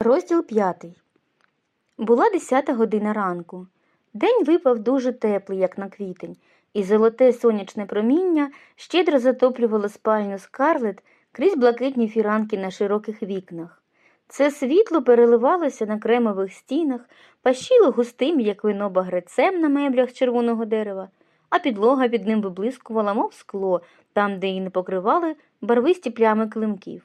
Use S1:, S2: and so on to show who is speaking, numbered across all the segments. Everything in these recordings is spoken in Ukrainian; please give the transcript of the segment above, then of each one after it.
S1: Розділ п'ятий. Була десята година ранку. День випав дуже теплий, як на квітень, і золоте сонячне проміння щедро затоплювало спальню скарлет крізь блакитні фіранки на широких вікнах. Це світло переливалося на кремових стінах, пащило густим, як вино багрецем на меблях червоного дерева, а підлога під ним виблискувала, мов скло, там, де її не покривали барвисті плями климків.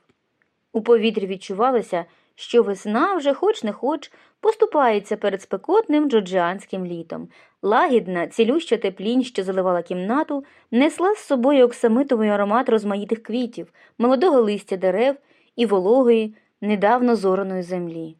S1: У повітрі відчувалося, що весна вже хоч не хоч поступається перед спекотним джорджіанським літом. Лагідна, цілюща теплінь, що заливала кімнату, несла з собою оксамитовий аромат розмаїтих квітів, молодого листя дерев і вологої, недавно зораної землі.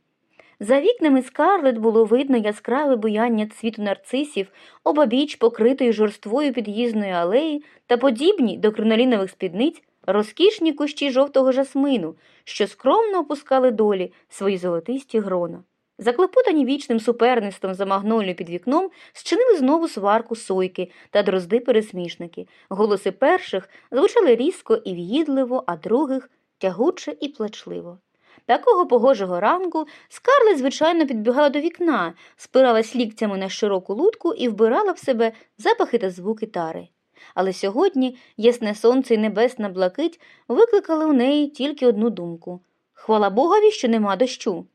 S1: За вікнами скарлет було видно яскраве буяння цвіту нарцисів, обабіч покритої жорствою під'їзної алеї та подібні до кринолінових спідниць розкішні кущі жовтого жасмину, що скромно опускали долі свої золотисті грона. Заклопотані вічним суперництвом за магнолію під вікном, зчинили знову сварку сойки та дрозди пересмішники. Голоси перших звучали різко і в'їдливо, а других тягуче і плачливо. Такого погожого ранку Скарлет, звичайно, підбігала до вікна, спиралась ліктями на широку лутку і вбирала в себе запахи та звуки тари. Але сьогодні ясне сонце і небесна блакить викликали у неї тільки одну думку хвала Богові, що нема дощу.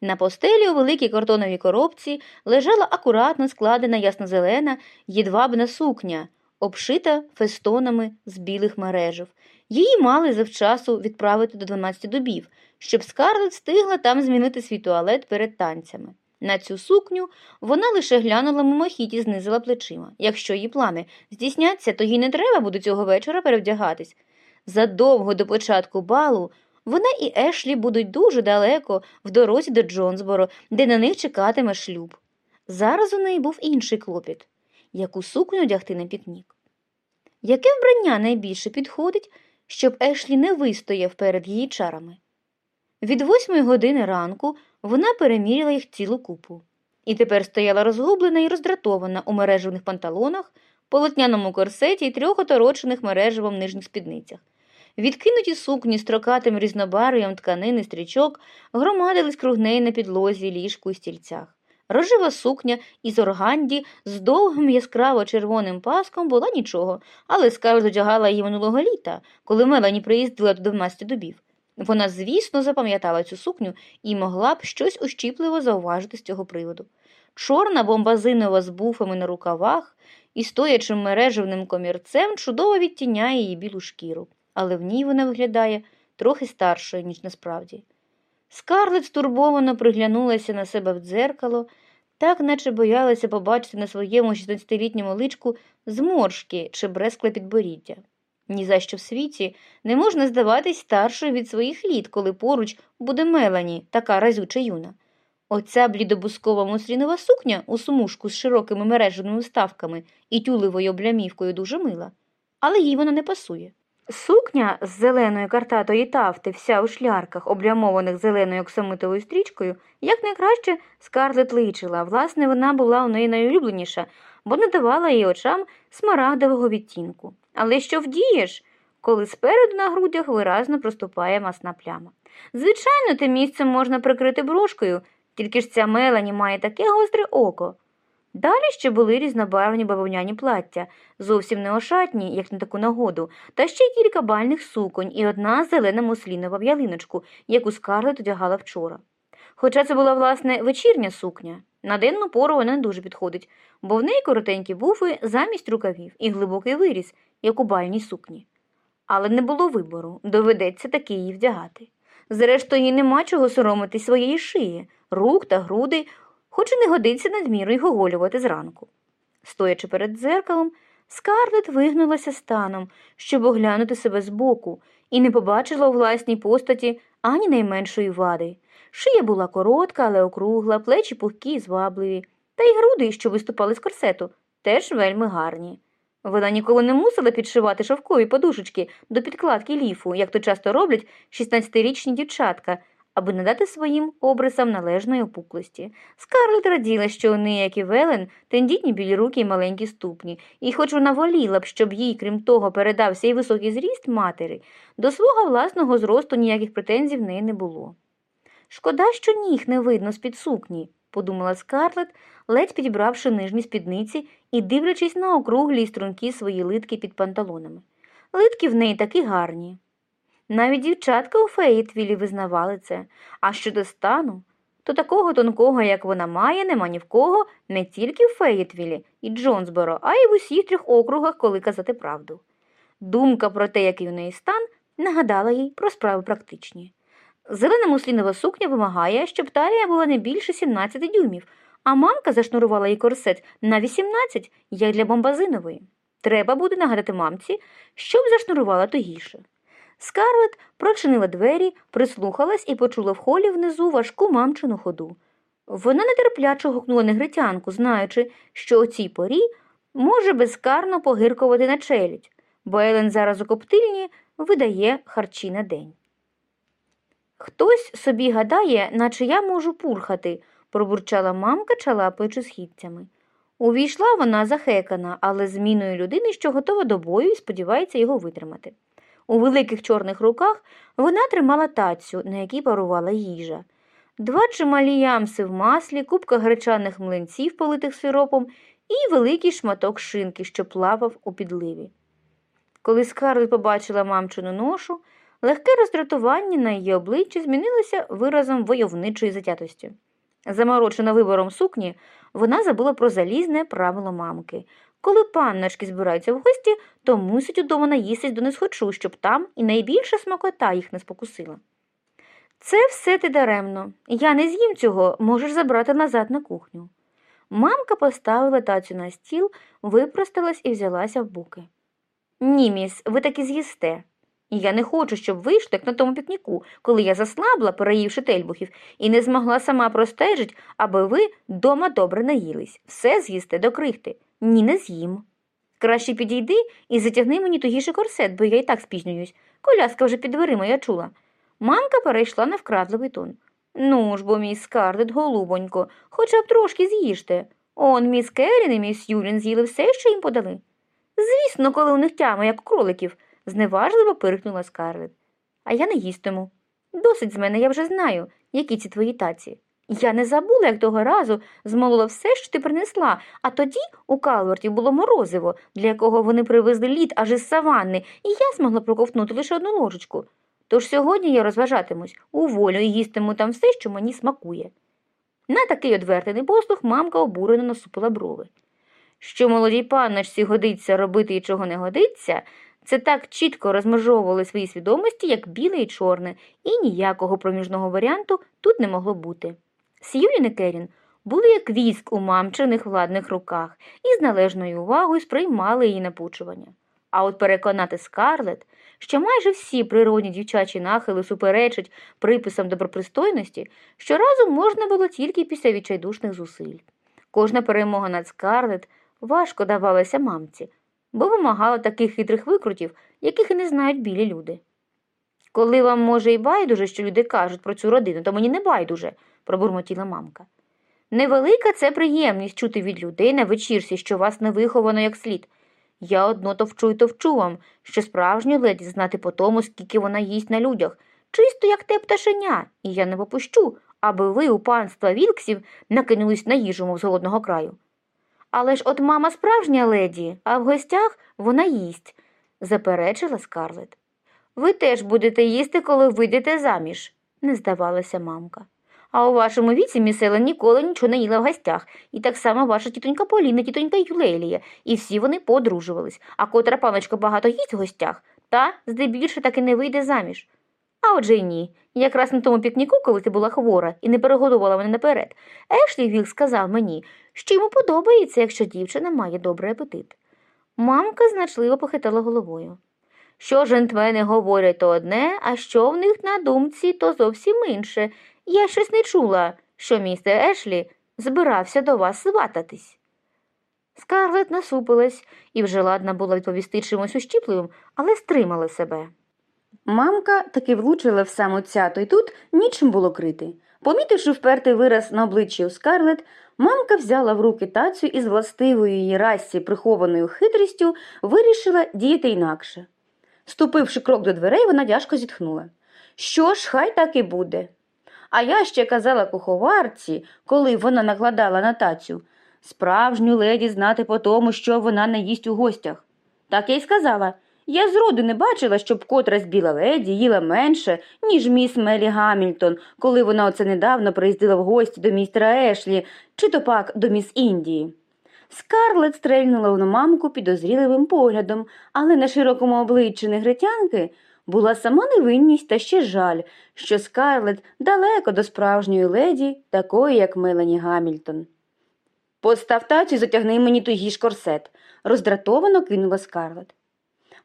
S1: На постелі у великій картоновій коробці лежала акуратно складена яснозелена їдвабна сукня, обшита фестонами з білих мережів. Її мали завчасу відправити до 12 дубів, щоб Скарлет встигла там змінити свій туалет перед танцями. На цю сукню вона лише глянула мимохідь і знизила плечима. Якщо її плани здійсняться, то їй не треба буде цього вечора перевдягатись. Задовго до початку балу вона і Ешлі будуть дуже далеко в дорозі до Джонсборо, де на них чекатиме шлюб. Зараз у неї був інший клопіт яку сукню одягти на пікнік. Яке вбрання найбільше підходить, щоб Ешлі не вистояв перед її чарами? Від восьмої години ранку вона переміряла їх цілу купу. І тепер стояла розгублена і роздратована у мережевних панталонах, полотняному корсеті і трьох оторочених мережевом нижніх спідницях. Відкинуті сукні з трокатим різнобарв'ям тканини стрічок громадились круг неї на підлозі, ліжку і стільцях. Рожева сукня із органді з довгим яскраво червоним паском була нічого, але Скарлет одягала її минулого літа, коли Мелані приїздила до 12 дубів. Вона, звісно, запам'ятала цю сукню і могла б щось ущіпливо зауважити з цього приводу. Чорна бомбазинова з буфами на рукавах і стоячим мережевним комірцем чудово відтіняє її білу шкіру, але в ній вона виглядає трохи старшою, ніж насправді. Скарлет стурбовано приглянулася на себе в дзеркало, так наче боялася побачити на своєму 16-літньому личку зморшки чи брескле підборіддя. Ні за що в світі не можна здаватись старшою від своїх літ, коли поруч буде Мелані, така разюча юна. Оця блідобускова муслінова сукня у сумушку з широкими мереженими вставками і тюлевою облямівкою дуже мила, але їй вона не пасує. Сукня з зеленої картатої тафти, вся у шлярках, облямованих зеленою оксамитовою стрічкою, якнайкраще скарлет личила, власне, вона була у неї найулюбленіша, бо не давала їй очам смарагдового відтінку. Але що вдієш, коли спереду на грудях виразно проступає масна пляма? Звичайно, те місце можна прикрити брошкою, тільки ж ця Мелані має таке гостре око. Далі ще були різнобарвні бавовняні плаття, зовсім не ошатні, як на таку нагоду, та ще кілька бальних суконь і одна зелена муслінова в ялиночку, яку Скарлет одягала вчора. Хоча це була, власне, вечірня сукня. На денну пору вона не дуже підходить, бо в неї коротенькі буфи замість рукавів і глибокий виріс, як у бальній сукні. Але не було вибору, доведеться таки її вдягати. Зрештою, їй нема чого соромити своєї шиї, рук та груди, хоч і не годиться надміру й гоголювати зранку. Стоячи перед дзеркалом, Скарлет вигнулася станом, щоб оглянути себе збоку, і не побачила у власній постаті ані найменшої вади. Шия була коротка, але округла, плечі пухкі й звабливі, та й груди, що виступали з корсету, теж вельми гарні. Вона ніколи не мусила підшивати шовкові подушечки до підкладки ліфу, як то часто роблять 16-річні дівчатка, аби надати своїм обрисам належної опуклості. Скарлет раділа, що у неї, як і Велен, тендітні білі руки й маленькі ступні, і хоч вона воліла б, щоб їй, крім того, передався й високий зріст матері, до свого власного зросту ніяких претензій в неї не було. Шкода, що ніг не видно з-під сукні, подумала Скарлет, ледь підібравши нижні спідниці і дивлячись на округлі й стрункі свої литки під панталонами. Литки в неї такі гарні. Навіть дівчатка у Феєтвілі визнавали це, а щодо стану, то такого тонкого, як вона має, нема ні в кого не тільки в Феєтвілі і Джонсборо, а й в усіх трьох округах, коли казати правду. Думка про те, який у неї стан, нагадала їй про справи практичні. Зелена муслінова сукня вимагає, щоб талія була не більше 17 дюймів, а мамка зашнурувала їй корсет на 18, як для бомбазинової. Треба буде нагадати мамці, щоб зашнурувала тугіше. Скарлет прочинила двері, прислухалась і почула в холі внизу важку мамчину ходу. Вона нетерпляче гукнула негритянку, знаючи, що о цій порі може безкарно погиркувати на челядь, бо Елен зараз у коптильні видає харчі на день. Хтось собі гадає, наче я можу пурхати, пробурчала мамка, чалапаючи східцями. Увійшла вона захекана, але зміною людини, що готова до бою і сподівається його витримати. У великих чорних руках вона тримала тацю, на якій парувала їжа. Два чималі ямси в маслі, купка гречаних млинців, политих сиропом, і великий шматок шинки, що плавав у підливі. Коли Скарлет побачила мамчину ношу, легке роздратування на її обличчі змінилося виразом войовничої затятості. Заморочена вибором сукні, вона забула про залізне правило мамки. Коли панночки збираються в гості, то мусить удома наїстись до несхочу, щоб там і найбільша смакота їх не спокусила. Це все ти даремно. Я не з'їм цього, можеш забрати назад на кухню. Мамка поставила тацю на стіл, випросталась і взялася в буки. Ні, міс, ви таки з'їсте. І я не хочу, щоб вийшло, як на тому пікніку, коли я заслабла, переївши тельбухів, і не змогла сама простежить, аби ви дома добре наїлись. Все з'їсте до крихти. Ні, не з'їм. Краще підійди і затягни мені тугіше корсет, бо я і так спізнююсь. Коляска вже під дверима, я чула. Мамка перейшла на вкрадливий тон. Ну ж бо, мій скарлет, голубонько, хоча б трошки з'їжте. Он міс Керрін і міс Юлін з'їли все, що їм подали. Звісно, коли у них тяма, як у кроликів, зневажливо пирхнула Скарлет. А я не їстиму. Досить з мене, я вже знаю, які ці твої таці. Я не забула, як того разу змолола все, що ти принесла, а тоді у Калверті було морозиво, для якого вони привезли лід аж із саванни, і я змогла проковтнути лише одну ложечку. Тож сьогодні я розважатимусь у волю і їстиму там все, що мені смакує. На такий одвертений послух мамка обурено насупила брови. Що молодій панночці годиться робити і чого не годиться, це так чітко розмежовували свої свідомості, як біле і чорне, і ніякого проміжного варіанту тут не могло бути. Сьюлін і Керін були як військ у мамчиних владних руках і з належною увагою сприймали її напучування. А от переконати Скарлет, що майже всі природні дівчачі нахили суперечать приписам добропристойності, щоразу можна було тільки після відчайдушних зусиль. Кожна перемога над Скарлет важко давалася мамці, бо вимагала таких хитрих викрутів, яких і не знають білі люди. Коли вам, може, і байдуже, що люди кажуть про цю родину, то мені не байдуже, пробурмотіла мамка. Невелика це приємність чути від людей на вечірці, що вас не виховано як слід. Я одно товчу й товчу вам, що справжню леді знати по тому, скільки вона їсть на людях, чисто як те пташеня, і я не попущу, аби ви у панства Вілксів накинулись на їжу, мов з голодного краю. Але ж от мама справжня леді, а в гостях вона їсть, заперечила Скарлет. Ви теж будете їсти, коли вийдете заміж, не здавалася мамка. А у вашому віці місела ніколи нічого не їла в гостях, і так само ваша тітонька Поліна, тітонька Юлелія, і всі вони подружувались, а котра паночка багато їсть в гостях, та здебільше таки не вийде заміж. А отже й ні. Якраз на тому пікніку, коли ти була хвора і не перегодувала мене наперед, Ешлі Вілк сказав мені, що йому подобається, якщо дівчина має добрий апетит. Мамка значливо похитала головою. Що жентмени говорять то одне, а що в них на думці, то зовсім інше. Я щось не чула, що містер Ешлі збирався до вас свататись. Скарлет насупилась і вже ладна була відповісти чимось ущіпливим, але стримала себе. Мамка таки влучила в саму цято, і тут нічим було крити. Помітивши впертий вираз на обличчі у Скарлет, мамка взяла в руки тацю і з властивою її расі прихованою хитрістю вирішила діяти інакше. Ступивши крок до дверей, вона тяжко зітхнула. Що ж, хай так і буде. А я ще казала куховарці, коли вона накладала на тацю, справжню леді знати по тому, що вона не їсть у гостях. Так я й сказала. Я зроду не бачила, щоб котрась біла леді їла менше, ніж міс Мелі Гамільтон, коли вона оце недавно приїздила в гості до містера Ешлі, чи то пак до міс Індії. Скарлет стрельнула на мамку підозріливим поглядом, але на широкому обличчі негритянки була сама невинність та ще жаль, що Скарлет далеко до справжньої леді, такої, як Мелані Гамільтон. Постав тацю і затягни мені тугий ж корсет, роздратовано кинула Скарлет.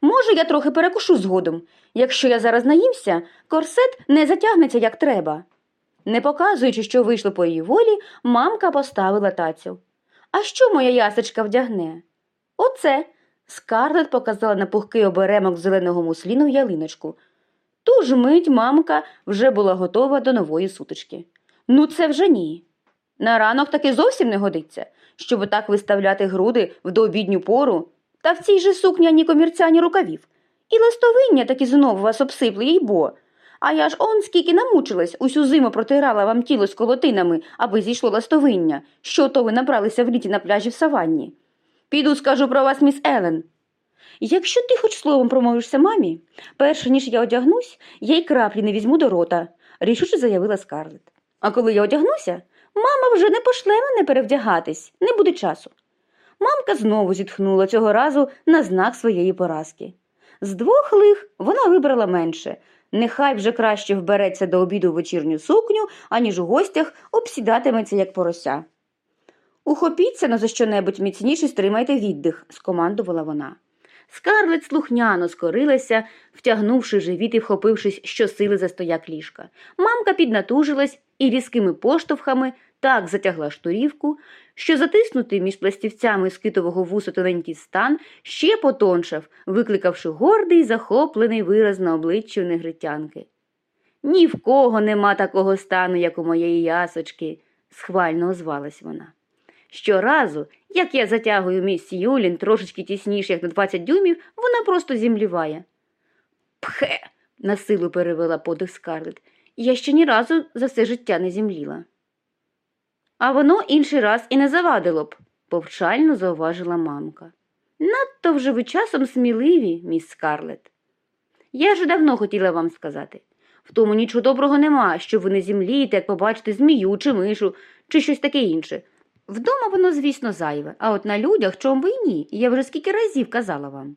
S1: Може, я трохи перекушу згодом. Якщо я зараз наїмся, корсет не затягнеться як треба. Не показуючи, що вийшло по її волі, мамка поставила тацю. А що моя ясочка вдягне? Оце. Скарлет показала на пухкий оберемок зеленого мусліну ялиночку. Ту ж мить мамка вже була готова до нової сутички. Ну, це вже ні. На ранок таки зовсім не годиться, щоб так виставляти груди в дообідню пору, та в цій же сукні ані комірця, ні рукавів. І ластовиння таки знову вас обсипли, їй бо. А я ж он скільки намучилась, усю зиму протирала вам тіло з колотинами, аби зійшло ластовиння, що то ви набралися в літі на пляжі в саванні. Піду скажу про вас, міс Елен. Якщо ти хоч словом промовишся мамі, перше ніж я одягнусь, я й краплі не візьму до рота, рішуче заявила Скарлет. А коли я одягнуся, мама вже не пошле мене перевдягатись, не буде часу. Мамка знову зітхнула цього разу на знак своєї поразки. З двох лих вона вибрала менше. Нехай вже краще вбереться до обіду в вечірню сукню, аніж у гостях обсідатиметься, як порося. Ухопіться на за що-небудь міцніше стримайте віддих, скомандувала вона. Скарлет слухняно скорилася, втягнувши живіт і вхопившись щосили за стояк ліжка. Мамка піднатужилась і різкими поштовхами так затягла штурівку, що затиснутий між пластівцями скитового вусу тоненький стан ще потоншав, викликавши гордий захоплений вираз на обличчі негритянки. Ні в кого нема такого стану, як у моєї ясочки, схвально озвалась вона. Щоразу, як я затягую міс Юлін трошечки тісніше, як на 20 дюймів, вона просто зімліває. Пхе, насилу перевела подих Скарлет. Я ще ні разу за все життя не зімліла. А воно інший раз і не завадило б, повчально зауважила мамка. Надто вже ви часом сміливі, міс Скарлет. Я ж давно хотіла вам сказати. В тому нічого доброго нема, що ви не зімлієте, як побачите змію чи мишу, чи щось таке інше. Вдома воно, звісно, зайве, а от на людях чом ви ні, я вже скільки разів казала вам.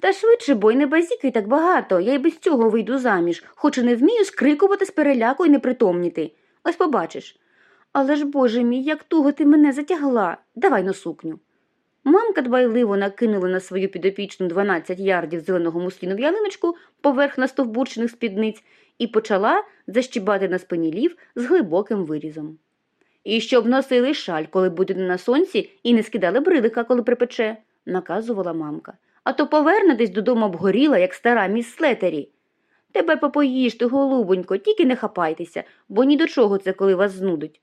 S1: Та швидше, бо й не базікай так багато, я й без цього вийду заміж, хоч і не вмію скрикувати з переляку і не притомніти. Ось побачиш. Але ж, боже мій, як туго ти мене затягла. Давай на сукню. Мамка дбайливо накинула на свою підопічну 12 ярдів зеленого мусліну в ялиночку поверх настовбурчених спідниць і почала защібати на спині лів з глибоким вирізом. І щоб носили шаль, коли будете на сонці, і не скидали брилика, коли припече, наказувала мамка. А то повернетесь додому обгоріла, як стара міс Слетері. Тебе попоїжте, голубонько, тільки не хапайтеся, бо ні до чого це, коли вас знудить.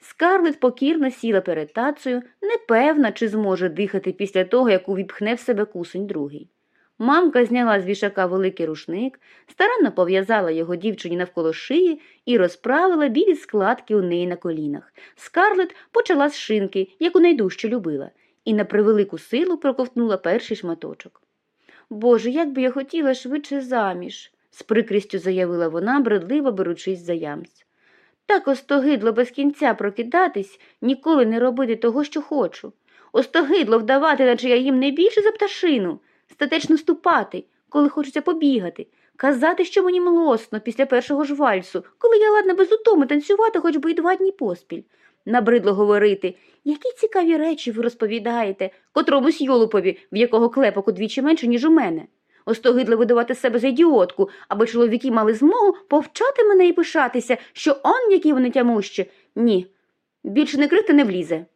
S1: Скарлет покірно сіла перед тацею, непевна, чи зможе дихати після того, як увіпхне в себе кусень другий. Мамка зняла з вішака великий рушник, старанно пов'язала його дівчині навколо шиї і розправила білі складки у неї на колінах. Скарлет почала з шинки, яку найдужче любила, і на превелику силу проковтнула перший шматочок. Боже, як би я хотіла швидше заміж, з прикрістю заявила вона, бредливо беручись за ямсь. Так остогидло без кінця прокидатись, ніколи не робити того, що хочу. Остогидло вдавати, наче я їм не більше за пташину, статечно ступати, коли хочеться побігати, казати, що мені млосно після першого ж вальсу, коли я ладна без утоми танцювати хоч би й два дні поспіль. Набридло говорити, які цікаві речі ви розповідаєте котромусь йолупові, в якого клепок удвічі менше, ніж у мене. Остогидло видавати себе за ідіотку, аби чоловіки мали змогу повчати мене і пишатися, що он, які вони тямущі. Ні, більше не крити не влізе.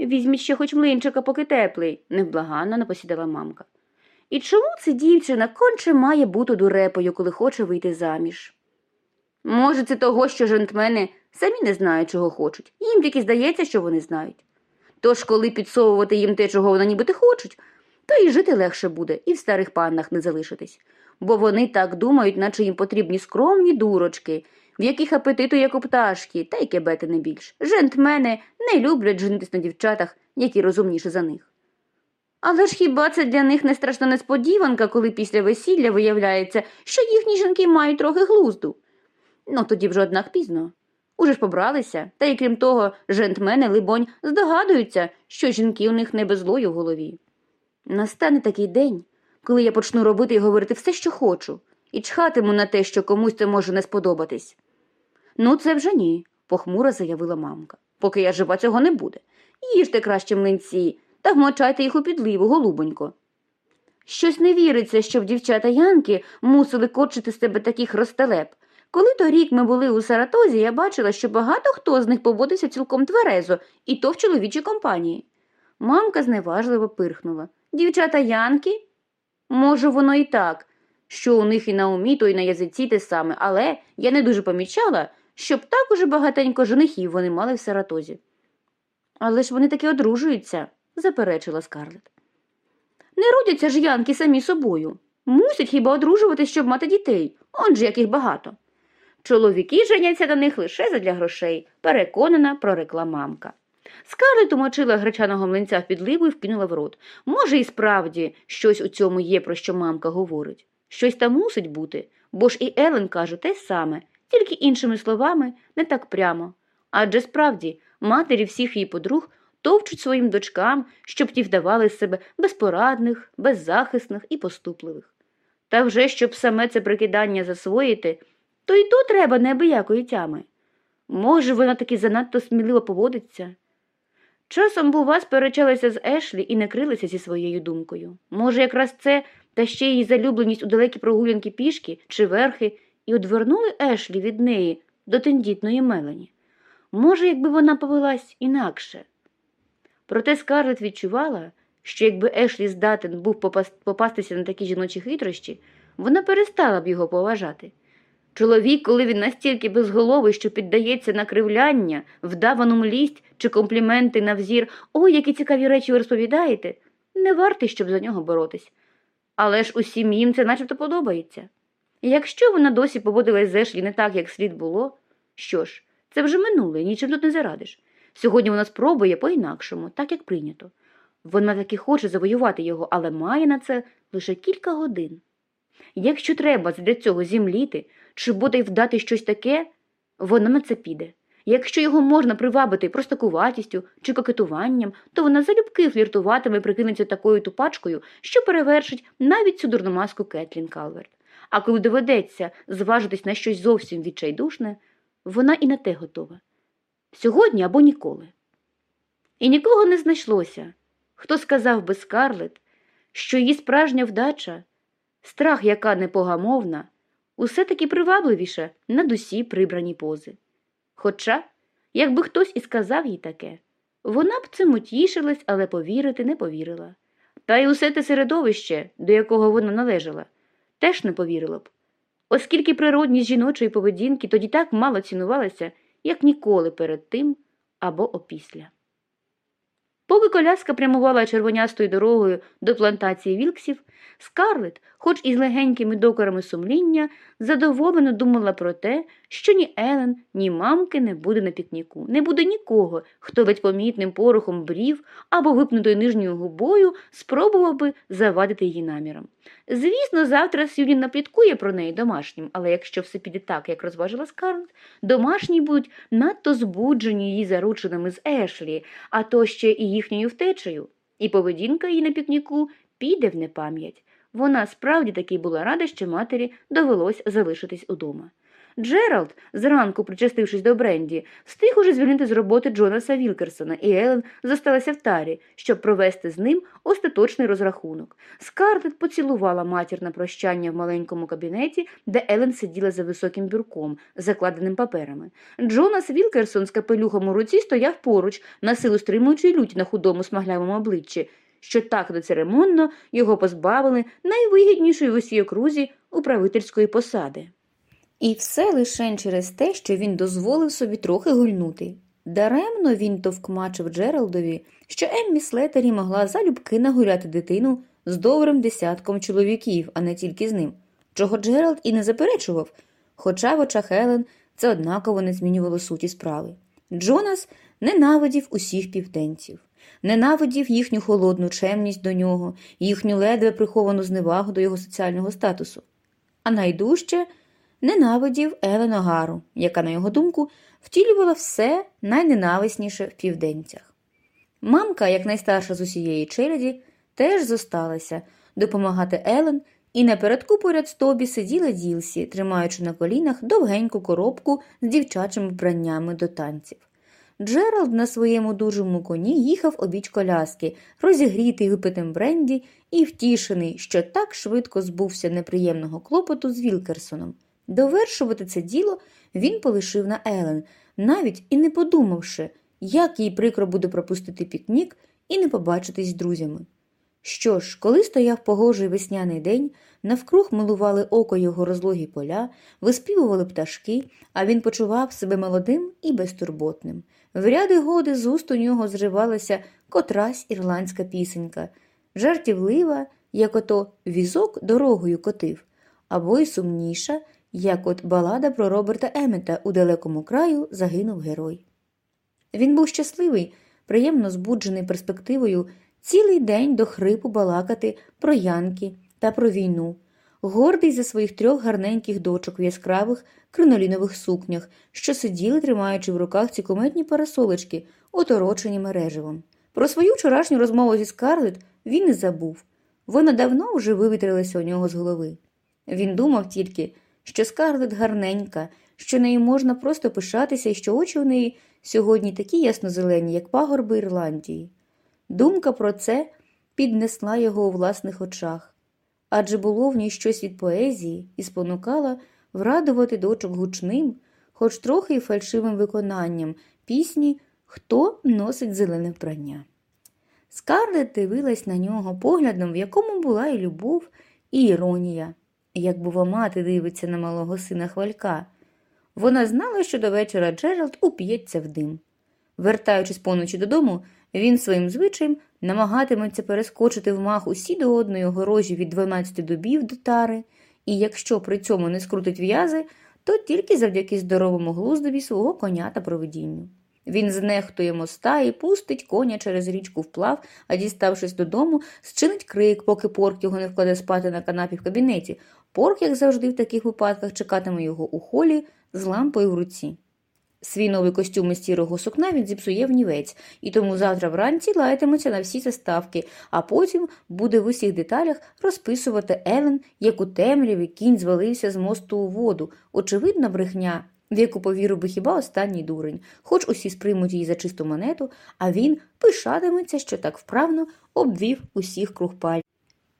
S1: Візьміть ще хоч млинчика, поки теплий, невблаганно напосідала мамка. І чому це дівчина конче має бути дурепою, коли хоче вийти заміж? Може, це того, що жентмени самі не знають, чого хочуть, їм тільки здається, що вони знають. Тож, коли підсовувати їм те, чого вони нібито хочуть, то і жити легше буде, і в старих паннах не залишитись. Бо вони так думають, наче їм потрібні скромні дурочки,
S2: в яких апетиту, як у пташки, та й кебети не більш. Жентмени не люблять женитись на дівчатах, які розумніші за них. Але ж хіба це для них не страшна несподіванка, коли після весілля виявляється, що їхні жінки мають трохи глузду? Ну, тоді вже однак пізно. Уже ж побралися, та й крім того, жентмени, либонь, здогадуються, що жінки у них не без злої в голові. Настане такий день, коли я почну робити і говорити все, що хочу, і чхатиму на те, що комусь це може не сподобатись. Ну, це вже ні, похмуро заявила мамка. Поки я жива, цього не буде. Їжте краще млинці та вмочайте їх у підливу, голубонько. Щось не віриться, щоб дівчата Янки мусили корчити з себе таких розтелеп. Коли торік ми були у Саратозі, я бачила, що багато хто з них поводився цілком тверезо, і то в чоловічій компанії. Мамка зневажливо пирхнула. Дівчата Янки? Може, воно і так, що у них і на умі, то і на язиці те саме, але я не дуже помічала, щоб так уже багатенько женихів вони мали в Саратозі. Але ж вони таки одружуються, заперечила Скарлет. Не родяться ж янки самі собою. Мусять хіба одружуватись, щоб мати дітей, он же яких багато. Чоловіки женяться на них лише задля грошей, переконана прорекла мамка. Скарлет умочила гречаного млинця в підливу і вкинула в рот. Може, і справді щось у цьому є, про що мамка говорить. Щось там мусить бути, бо ж і Елен каже те саме, тільки іншими словами, не так прямо. Адже справді матері всіх її подруг товчуть своїм дочкам, щоб ті вдавали з себе безпорадних, беззахисних і поступливих. Та вже щоб саме це прикидання засвоїти, то й то треба неабиякої тями. Може, вона таки занадто сміливо поводиться. Часом, бува, сперечалися з Ешлі і не крилися зі своєю думкою. Може, якраз це та ще її залюбленість у далекі прогулянки пішки чи верхи і одвернули Ешлі від неї до тендітної Мелані. Може, якби вона повелась інакше. Проте Скарлет відчувала, що якби Ешлі здатен був попастися на такі жіночі хитрощі, вона перестала б його поважати. Чоловік, коли він настільки безголовий, що піддається на кривляння, вдавану млість чи компліменти на взір, ой, які цікаві речі ви розповідаєте, не вартий, щоб за нього боротись. Але ж усім їм це начебто подобається. Якщо вона досі поводилась з Ешлі не так, як слід було, що ж, це вже минуле, нічим тут не зарадиш. Сьогодні вона спробує по-інакшому, так як прийнято. Вона таки хоче завоювати його, але має на це лише кілька годин. Якщо треба для цього зімліти, чи буде й вдати щось таке, вона на це піде. Якщо його можна привабити простакуватістю чи кокетуванням, то вона залюбки фліртуватиме і прикинеться такою тупачкою, що перевершить навіть цю дурномаску Кетлін Калверт. А коли доведеться зважитись на щось зовсім відчайдушне, вона і на те готова. Сьогодні або ніколи. І нікого не знайшлося, хто сказав би Скарлет, що її справжня вдача, страх, яка непогамовна, усе таки привабливіше над усі прибрані пози. Хоча, якби хтось і сказав їй таке, вона б цим утішилась, але повірити не повірила. Та й усе те середовище, до якого вона належала, теж не повірила б, оскільки природність жіночої поведінки тоді так мало цінувалася, як ніколи перед тим або опісля. Поки коляска прямувала червонястою дорогою до плантації Вілксів, Скарлет, хоч і з легенькими докорами сумління, задоволено думала про те, що ні Елен, ні мамки не буде на пікніку, не буде нікого, хто ледь помітним порохом брів або випнутою нижньою губою спробував би завадити її намірам. Звісно, завтра Сьюні напліткує про неї домашнім, але якщо все піде так, як розважила Скарлет, домашні будуть надто збуджені її зарученими з Ешлі, а то ще і їхньою втечею. І поведінка її на пікніку піде в непам'ять. Вона справді таки була рада, що матері довелось залишитись удома. Джеральд, зранку, причастившись до Бренді, встиг уже звільнити з роботи Джонаса Вілкерсона, і Елен зосталася в тарі, щоб провести з ним остаточний розрахунок. Скарлет поцілувала матір на прощання в маленькому кабінеті, де Елен сиділа за високим бюрком, закладеним паперами. Джонас Вілкерсон з капелюхом у руці стояв поруч, на силу стримуючи лють на худому смаглявому обличчі що так нецеремонно його позбавили найвигіднішої в усій окрузі управительської посади. І все лише через те, що він дозволив собі трохи гульнути. Даремно він товкмачив Джералдові, що Еммі Слетері могла залюбки нагуляти дитину з добрим десятком чоловіків, а не тільки з ним, чого Джеральд і не заперечував, хоча в очах Елен це однаково не змінювало суті справи. Джонас ненавидів усіх південців, ненавидів їхню холодну чемність до нього, їхню ледве приховану зневагу до його соціального статусу. А найдужче ненавидів Елен Огару, яка, на його думку, втілювала все найненависніше в південцях. Мамка, як найстарша з усієї череді, теж зосталася допомагати Елен, і напередку поряд з Тобі сиділа Ділсі, тримаючи на колінах довгеньку коробку з дівчачими вбраннями до танців. Джеральд на своєму дужому коні їхав обіч коляски, розігрітий випитим бренді і втішений, що так швидко збувся неприємного клопоту з Вілкерсоном. Довершувати це діло він полишив на Елен, навіть і не подумавши, як їй прикро буде пропустити пікнік і не побачитись з друзями. Що ж, коли стояв погожий весняний день, навкруг милували око його розлогі поля, виспівували пташки, а він почував себе молодим і безтурботним. В ряди годи з уст у нього зривалася котрась ірландська пісенька, жартівлива, як ото візок дорогою котив, або й сумніша, як от балада про Роберта Емета у далекому краю загинув герой. Він був щасливий, приємно збуджений перспективою цілий день до хрипу балакати про янки та про війну, гордий за своїх трьох гарненьких дочок в яскравих кринолінових сукнях, що сиділи, тримаючи в руках ці куметні парасолочки, оторочені мереживом. Про свою вчорашню розмову зі Скарлетт він і забув. Вона давно вже вивітрилася у нього з голови. Він думав тільки, що Скарлетт гарненька, що нею можна просто пишатися і що очі у неї сьогодні такі яснозелені, як пагорби Ірландії. Думка про це піднесла його у власних очах, адже було в ній щось від поезії і спонукала врадувати дочок гучним, хоч трохи й фальшивим виконанням пісні Хто носить зелене вбрання. Скарлет дивилась на нього поглядом, в якому була і любов, і іронія, як бува мати дивиться на малого сина хвалька. Вона знала, що до вечора Джеральд уп'ється в дим. Вертаючись поночі додому, він своїм звичаєм намагатиметься перескочити в мах усі до одної огорожі від 12 дубів до тари, і якщо при цьому не скрутить в'язи, то тільки завдяки здоровому глуздові свого коня та проведінню. Він знехтує моста і пустить коня через річку вплав, а діставшись додому, зчинить крик, поки порк його не вкладе спати на канапі в кабінеті. Порк, як завжди, в таких випадках чекатиме його у холі з лампою в руці. Свій новий костюм із сірого сукна він зіпсує внівець, і тому завтра вранці лаятиметься на всі заставки, а потім буде в усіх деталях розписувати Елен, як у темряві кінь звалився з мосту у воду. Очевидна брехня, в яку повірив би хіба останній дурень, хоч усі сприймуть її за чисту монету, а він пишатиметься, що так вправно обвів усіх круг паль.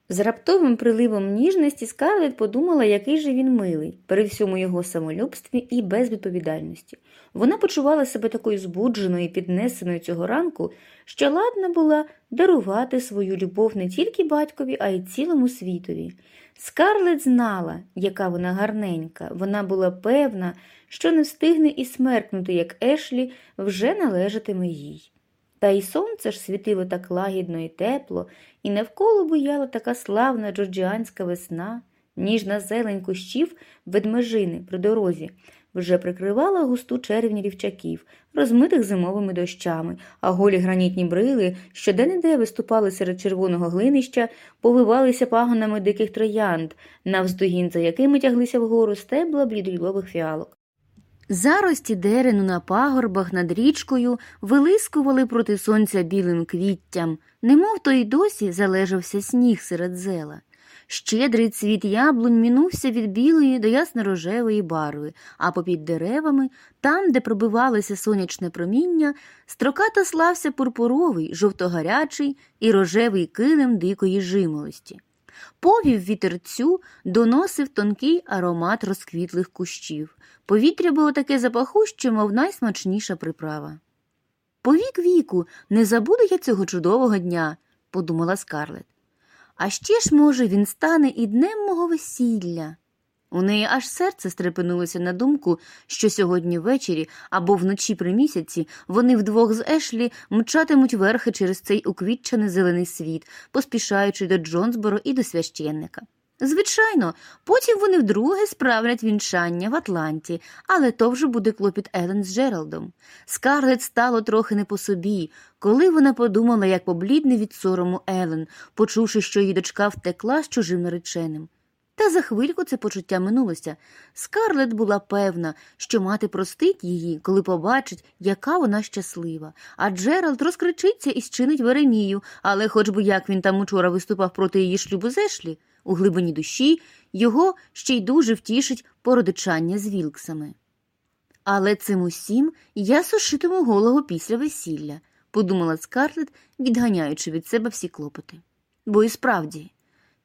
S2: З раптовим приливом ніжності Скарлет подумала, який же він милий, при всьому його самолюбстві і безвідповідальності. Вона почувала себе такою збудженою і піднесеною цього ранку, що ладна була дарувати свою любов не тільки батькові, а й цілому світові. Скарлет знала, яка вона гарненька, вона була певна, що не встигне і смеркнути, як Ешлі, вже належатиме їй. Та й сонце ж світило так лагідно і тепло, і навколо буяла така славна джорджіанська весна, ніжна зелень кущів ведмежини при дорозі, вже прикривала густу червні рівчаків, розмитих зимовими дощами, а голі гранітні брили, що де-не-де виступали серед червоного глинища, повивалися пагонами диких троянд, навздогін за якими тяглися вгору стебла блідолілових фіалок. Зарості дерену на пагорбах над річкою вилискували проти сонця білим квіттям, немов то й досі залежався сніг серед зела. Щедрий цвіт яблунь мінувся від білої до ясно-рожевої барви, а попід деревами, там, де пробивалося сонячне проміння, строкато слався пурпуровий, жовтогарячий і рожевий килим дикої жимолості. Повів вітерцю доносив тонкий аромат розквітлих кущів. Повітря було таке запахуще, мов найсмачніша приправа. Повік віку, не забуду я цього чудового дня, подумала Скарлет. А ще ж, може, він стане і днем мого весілля. У неї аж серце стрепенулося на думку, що сьогодні ввечері або вночі при місяці вони вдвох з Ешлі мчатимуть верхи через цей уквітчаний зелений світ, поспішаючи до Джонсборо і до священника. Звичайно, потім вони вдруге справлять вінчання в Атланті, але то вже буде клопіт Елен з Джералдом. Скарлет стало трохи не по собі, коли вона подумала, як поблідне від сорому Елен, почувши, що її дочка втекла з чужим нареченим. Та за хвильку це почуття минулося. Скарлет була певна, що мати простить її, коли побачить, яка вона щаслива. А Джеральд розкричиться і зчинить веремію, але хоч би як він там учора виступав проти її шлюбу з Ешлі, у глибині душі його ще й дуже втішить породичання з вілксами. Але цим усім я сушитиму голову після весілля, подумала Скарлет, відганяючи від себе всі клопоти. Бо і справді,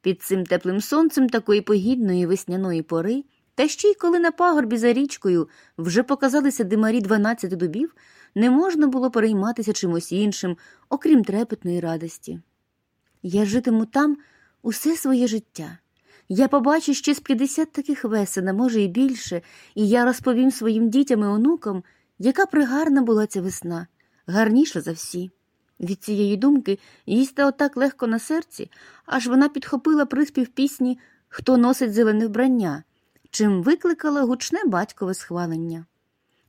S2: під цим теплим сонцем такої погідної весняної пори, та ще й коли на пагорбі за річкою вже показалися димарі дванадцяти дубів, не можна було перейматися чимось іншим, окрім трепетної радості. Я житиму там усе своє життя. Я побачу ще з 50 таких весен, а може і більше, і я розповім своїм дітям і онукам, яка пригарна була ця весна, гарніша за всі. Від цієї думки їй стало так легко на серці, аж вона підхопила приспів пісні Хто носить зелене вбрання, чим викликала гучне батькове схвалення.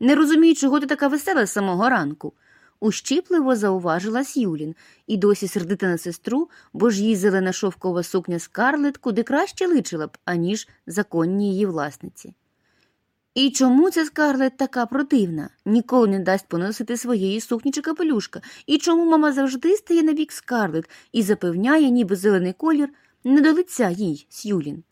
S2: Не розумію, чого ти така весела з самого ранку. Ущіпливо зауважила Сюлін і досі сердита на сестру, бо ж їй зелена шовкова сукня Скарлет куди краще личила б, аніж законні її власниці. І чому ця Скарлет така противна, ніколи не дасть поносити своєї сукні чи капелюшка, і чому мама завжди стає на бік Скарлет і запевняє, ніби зелений колір не до лиця їй, Сюлін.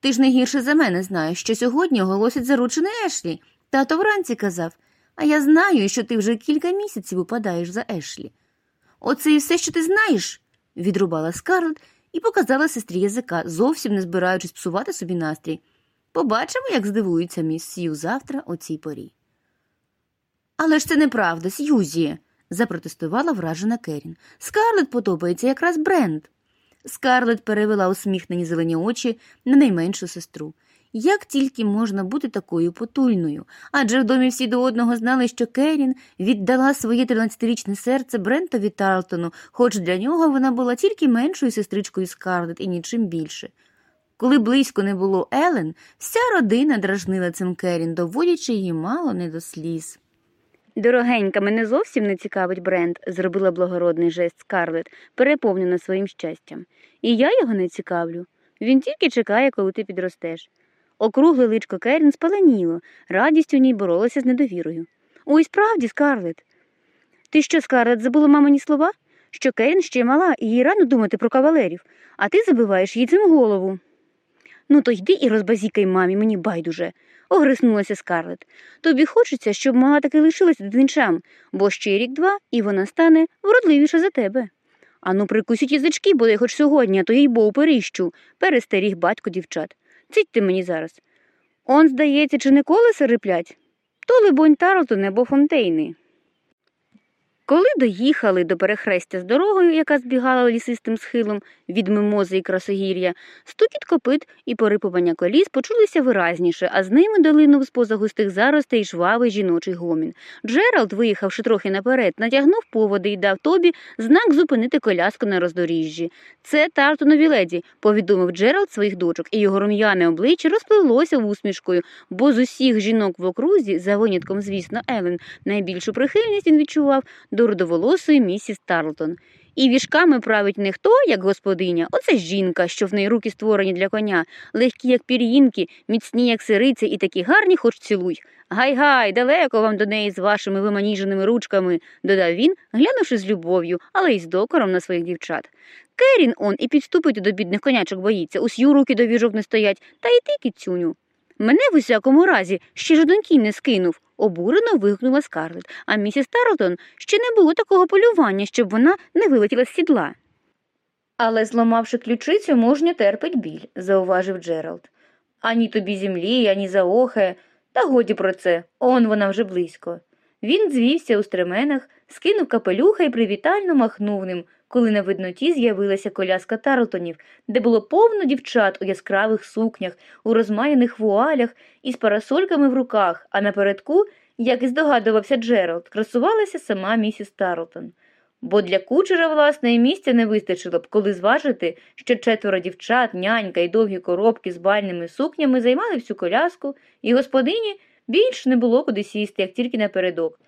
S2: Ти ж не гірше за мене знаєш, що сьогодні оголосять заручений Ешлі. Тато вранці казав, а я знаю, що ти вже кілька місяців упадаєш за Ешлі. Оце і все, що ти знаєш, відрубала Скарлет і показала сестрі язика, зовсім не збираючись псувати собі настрій. Побачимо, як здивується міс Сью завтра о цій порі. Але ж це неправда, Сьюзі, запротестувала вражена Керін. Скарлет подобається якраз бренд. Скарлет перевела усміхнені зелені очі на найменшу сестру. Як тільки можна бути такою потульною, адже в домі всі до одного знали, що Керін віддала своє 13-річне серце Брентові Тарлтону, хоч для нього вона була тільки меншою сестричкою Скарлет і нічим більше. Коли близько не було Елен, вся родина дражнила цим Керін, доводячи її мало не до сліз. Дорогенька, мене зовсім не цікавить бренд, зробила благородний жест Скарлет, переповнена своїм щастям. І я його не цікавлю. Він тільки чекає, коли ти підростеш. Округле личко Керін спаленіло, радість у ній боролася з недовірою. Ой, справді, Скарлет. Ти що, Скарлет, забула мамині слова? Що Керін ще мала, і їй рано думати про кавалерів, а ти забиваєш їй цим голову. Ну, то йди і розбазікай мамі, мені байдуже, огриснулася Скарлет. Тобі хочеться, щоб мала таки лишилася дитинчам, бо ще рік-два, і вона стане вродливіша за тебе. Ану, прикусіть язички, буде хоч сьогодні, а то їй бо періщу, перестеріг батько дівчат. Цідьте мені зараз. Он, здається, чи не колеса риплять? То, либонь, Тарлтон або Фонтейни. Коли доїхали до перехрестя з дорогою, яка збігала лісистим схилом від мимози і красогір'я, стукіт копит і порипування коліс почулися виразніше, а з ними долинув з поза густих заростей жвавий жіночий гомін. Джеральд, виїхавши трохи наперед, натягнув поводи і дав тобі знак зупинити коляску на роздоріжжі. Це Тартонові леді, повідомив Джеральд своїх дочок, і його рум'яне обличчя розпливлося усмішкою, бо з усіх жінок в окрузі, за винятком, звісно, Елен, найбільшу прихильність він відчував до місіс Тарлтон. І віжками править не хто, як господиня, оце жінка, що в неї руки створені для коня, легкі, як пір'їнки, міцні, як сириця, і такі гарні, хоч цілуй. Гай-гай, далеко вам до неї з вашими виманіженими ручками, додав він, глянувши з любов'ю, але й з докором на своїх дівчат. Керін он і підступити до бідних конячок боїться, усю руки до віжок не стоять, та й ти, кіцюню. Мене в усякому разі ще ж доньки не скинув, обурено вигукнула Скарлет, а місіс Тарлтон ще не було такого полювання, щоб вона не вилетіла з сідла. Але, зламавши ключицю, мужньо терпить біль, зауважив Джеральд. Ані тобі землі, ані заохе, та годі про це, он вона вже близько. Він звівся у стременах, скинув капелюха і привітально махнув ним, коли на видноті з'явилася коляска Тарлтонів, де було повно дівчат у яскравих сукнях, у розмаяних вуалях і з парасольками в руках, а напередку, як і здогадувався Джеральд, красувалася сама місіс Тарлтон.
S1: Бо для кучера, власне, і місця не вистачило б, коли зважити, що четверо дівчат, нянька і довгі коробки з бальними сукнями займали всю коляску, і господині більш не було куди сісти, як тільки напередок.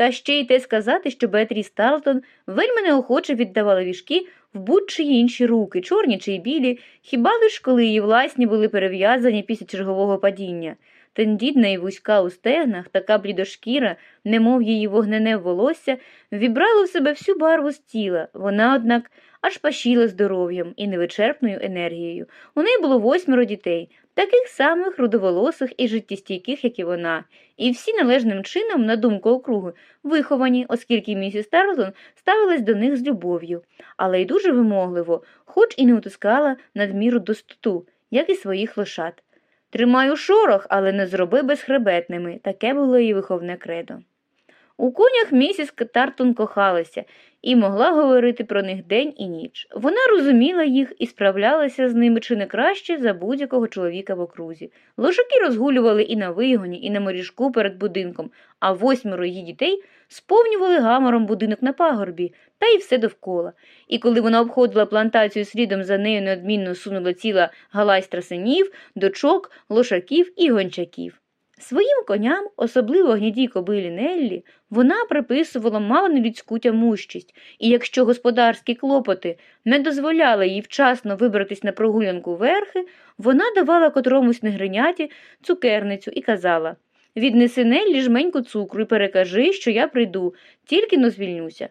S1: Та ще й те сказати, що Беатріс Старлтон вельми неохоче віддавала віжки в будь-чиї інші руки, чорні чи білі, хіба лиш коли її власні були перев'язані після чергового падіння. Тендітна і вузька у стегнах, така блідошкіра, немов її вогнене волосся, вібрало в себе всю барву з тіла. Вона, однак, аж пашіла здоров'ям і невичерпною енергією. У неї було восьмеро дітей, таких самих рудоволосих і життєстійких, як і вона, і всі належним чином, на думку округу, виховані, оскільки місіс Тарлтон ставилась до них з любов'ю, але й дуже вимогливо, хоч і не утискала надміру достоту, як і своїх лошад. Тримаю шорох, але не зроби безхребетними, таке було її виховне кредо. У конях місіс Тартон кохалася і могла говорити про них день і ніч. Вона розуміла їх і справлялася з ними чи не краще за будь-якого чоловіка в окрузі. Лошаки розгулювали і на вигоні, і на моріжку перед будинком, а восьмеро її дітей сповнювали гамором будинок на пагорбі та й все довкола. І коли вона обходила плантацію слідом за нею неодмінно сунула ціла галайстра синів, дочок, лошаків і гончаків. Своїм коням, особливо гнідій кобилі Неллі, вона приписувала мало нелюдську тямущість, і якщо господарські клопоти не дозволяли їй вчасно вибратись на прогулянку верхи, вона давала котромусь негриняті цукерницю і казала Віднеси Неллі жменьку цукру і перекажи, що я прийду, тільки но звільнюся.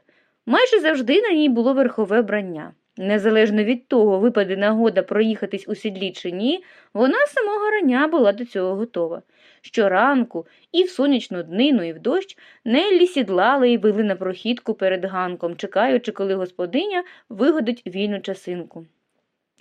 S1: Майже завжди на ній було верхове брання. Незалежно від того, випаде нагода проїхатись у сідлі чи ні, вона самого рання була до цього готова. Щоранку, і в сонячну днину, і в дощ Неллі сідлали і вели на прохідку перед ганком, чекаючи, коли господиня вигодить вільну часинку.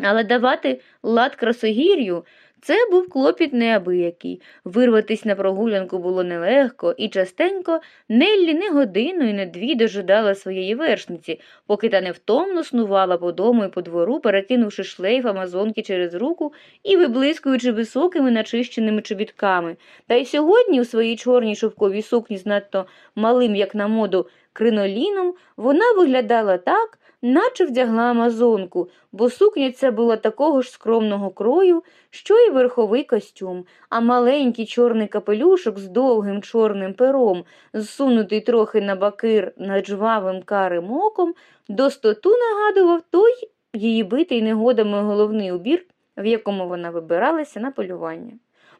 S1: Але давати лад красогір'ю це був клопіт неабиякий. Вирватись на прогулянку було нелегко, і частенько Неллі не годину і не дві дожидала своєї вершниці, поки та невтомно снувала по дому і по двору, перекинувши шлейф амазонки через руку і виблискуючи високими начищеними чобітками. Та й сьогодні у своїй чорній шовковій сукні з надто малим, як на моду, криноліном, вона виглядала так, наче вдягла амазонку, бо сукня ця була такого ж скромного крою, що й верховий костюм, а маленький чорний капелюшок з довгим чорним пером, зсунутий трохи на бакир над жвавим карим оком, достоту нагадував той її битий негодами головний убір, в якому вона вибиралася на полювання.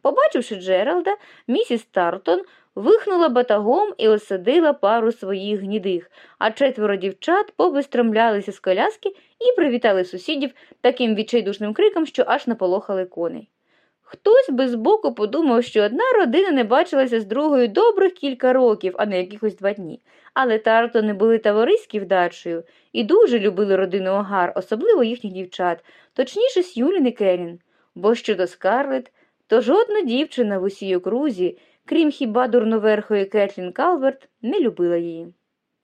S1: Побачивши Джералда, місіс Тартон вихнула батагом і осадила пару своїх гнідих, а четверо дівчат побистромлялися з коляски і привітали сусідів таким відчайдушним криком, що аж наполохали коней. Хтось би збоку подумав, що одна родина не бачилася з другою добрих кілька років, а не якихось два дні. Але Тартони були товариські вдачею і дуже любили родину Огар, особливо їхніх дівчат, точніше Сюлін і Керін. Бо щодо Скарлет, то жодна дівчина в усій окрузі, крім хіба дурноверхої Кетлін Калверт, не любила її.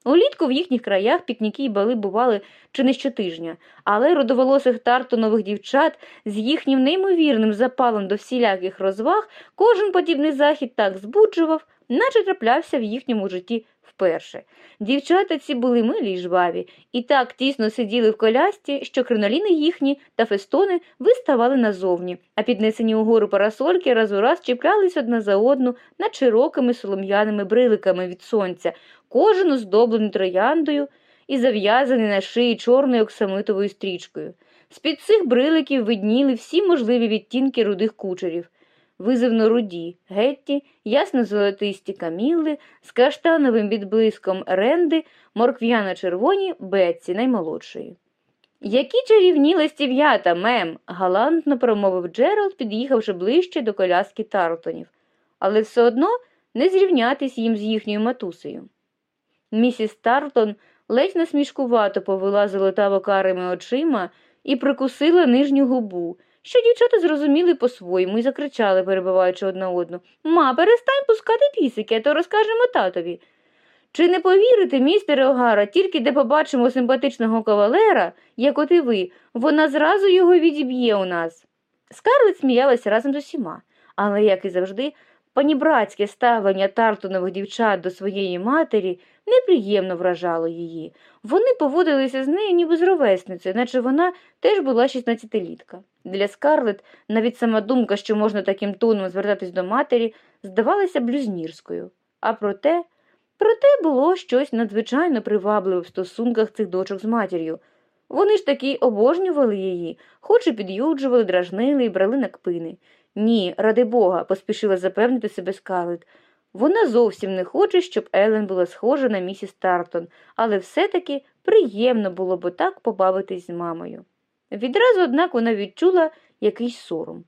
S1: Улітку в їхніх краях пікніки й бали бували чи не щотижня, але родоволосих тартонових дівчат з їхнім неймовірним запалом до всіляких розваг кожен подібний захід так збуджував, наче траплявся в їхньому житті вперше. Дівчата ці були милі й жваві, і так тісно сиділи в колясці, що криноліни їхні та фестони виставали назовні, а піднесені угору парасольки раз у раз чіплялись одна за одну над широкими солом'яними бриликами від сонця, кожен оздоблений трояндою і зав'язаний на шиї чорною оксамитовою стрічкою. З-під цих бриликів видніли всі можливі відтінки рудих кучерів. Визивно руді, гетті, ясно-золотисті камілли, з каштановим відблиском ренди, моркв'яно-червоні Бетці, наймолодшої. Які чарівні листів'ята, мем, галантно промовив Джеральд, під'їхавши ближче до коляски Тартонів, але все одно не зрівнятись їм з їхньою матусею. Місіс Тартон ледь насмішкувато повела золотаво карими очима і прикусила нижню губу, що дівчата зрозуміли по-своєму і закричали, перебиваючи одна одну Ма, перестань пускати пісики, а то розкажемо татові. Чи не повірите, містере Огара, тільки де побачимо симпатичного кавалера, як от і ви, вона зразу його відіб'є у нас. Скарлет сміялася разом з усіма, але, як і завжди, панібратське ставлення Тартонових дівчат до своєї матері неприємно вражало її. Вони поводилися з нею ніби з ровесницею, наче вона теж була 16-літка. Для Скарлет навіть сама думка, що можна таким тоном звертатись до матері, здавалася блюзнірською. А проте, проте було щось надзвичайно привабливе в стосунках цих дочок з матір'ю. Вони ж таки обожнювали її, хоч і під'юджували, дражнили і брали на кпини. Ні, ради Бога, поспішила запевнити себе Скарлет. Вона зовсім не хоче, щоб Елен була схожа на місіс Тартон, але все-таки приємно було б так побавитись з мамою. Відразу, однак, вона відчула якийсь сором.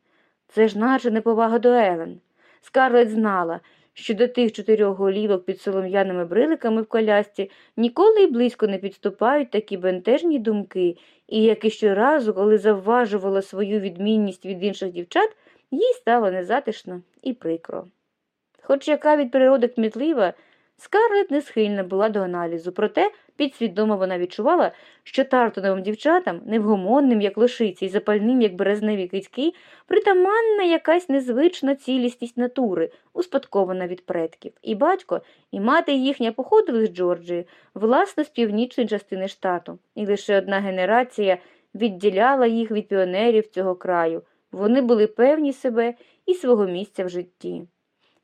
S1: Це ж наче неповага до Елен. Скарлет знала, що до тих чотирьох голівок під солом'яними бриликами в колясці ніколи й близько не підступають такі бентежні думки, і як і щоразу, коли завважувала свою відмінність від інших дівчат, їй стало незатишно і прикро. Хоч яка від природи кмітлива, Скарлет не схильна була до аналізу, проте підсвідомо вона відчувала, що тартоновим дівчатам, невгомонним, як лошиці, і запальним, як березневі кицьки, притаманна якась незвична цілісність натури, успадкована від предків. І батько, і мати їхня походили з Джорджії, власне, з північної частини штату, і лише одна генерація відділяла їх від піонерів цього краю. Вони були певні себе і свого місця в житті.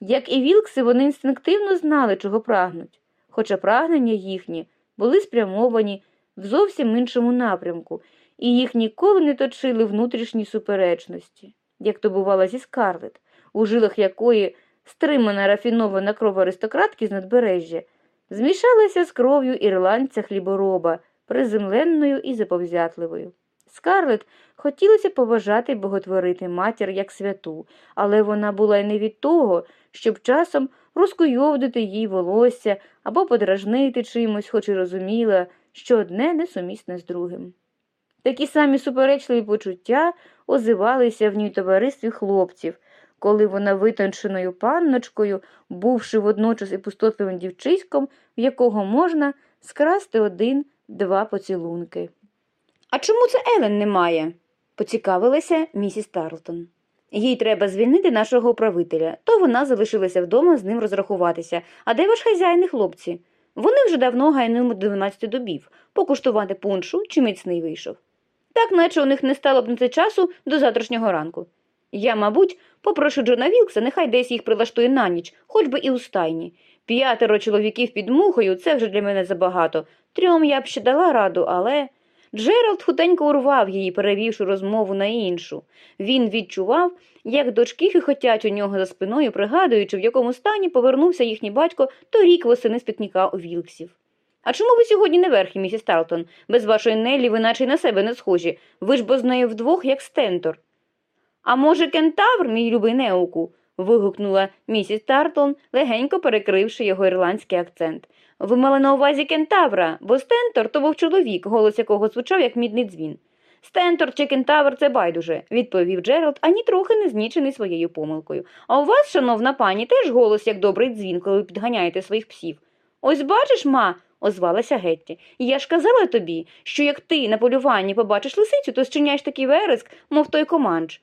S1: Як і вілкси, вони інстинктивно знали, чого прагнуть, хоча прагнення їхні були спрямовані в зовсім іншому напрямку, і їх ніколи не точили внутрішні суперечності, як то бувало зі Скарлет, у жилах якої стримана рафінована кров аристократки з надбережжя, змішалася з кров'ю ірландця хлібороба, приземленною і заповзятливою. Скарлет хотілося поважати й боготворити матір як святу, але вона була й не від того, щоб часом розкуйовдити їй волосся або подражнити чимось, хоч і розуміла, що одне несумісне з другим. Такі самі суперечливі почуття озивалися в ній товаристві хлопців, коли вона витонченою панночкою, бувши водночас і пустотливим дівчиськом, в якого можна скрасти один-два поцілунки.
S2: А чому це Елен немає? поцікавилася місіс Тарлтон. Їй треба звільнити нашого управителя, то вона залишилася вдома з ним розрахуватися. А де ваш хазяїн і хлопці? Вони вже давно гайнули до 12 добів, покуштувати пуншу чи міцний вийшов. Так наче у них не стало б на це часу до завтрашнього ранку. Я, мабуть, попрошу Джона Вілкса, нехай десь їх прилаштує на ніч, хоч би і у стайні. П'ятеро чоловіків під мухою це вже для мене забагато. Трьом я б ще дала раду, але. Джеральд хутенько урвав її, перевівши розмову на іншу. Він відчував, як дочки хихотять у нього за спиною, пригадуючи, в якому стані повернувся їхній батько торік восени з пікніка у Вілксів. А чому ви сьогодні не верхи, місіс Тарлтон? Без вашої Неллі ви наче й на себе не схожі. Ви ж бо з нею вдвох, як стентор. А може, кентавр, мій любий неуку? вигукнула місіс Тарлтон, легенько перекривши його ірландський акцент. Ви мали на увазі кентавра, бо стентор то був чоловік, голос якого звучав як мідний дзвін. Стентор чи кентавр це байдуже, відповів Джеральд, ані трохи не знічений своєю помилкою. А у вас, шановна пані, теж голос як добрий дзвін, коли ви підганяєте своїх псів. Ось бачиш, ма, озвалася Гетті. Я ж казала тобі, що як ти на полюванні побачиш лисицю, то зчиняєш такий вереск, мов той команч.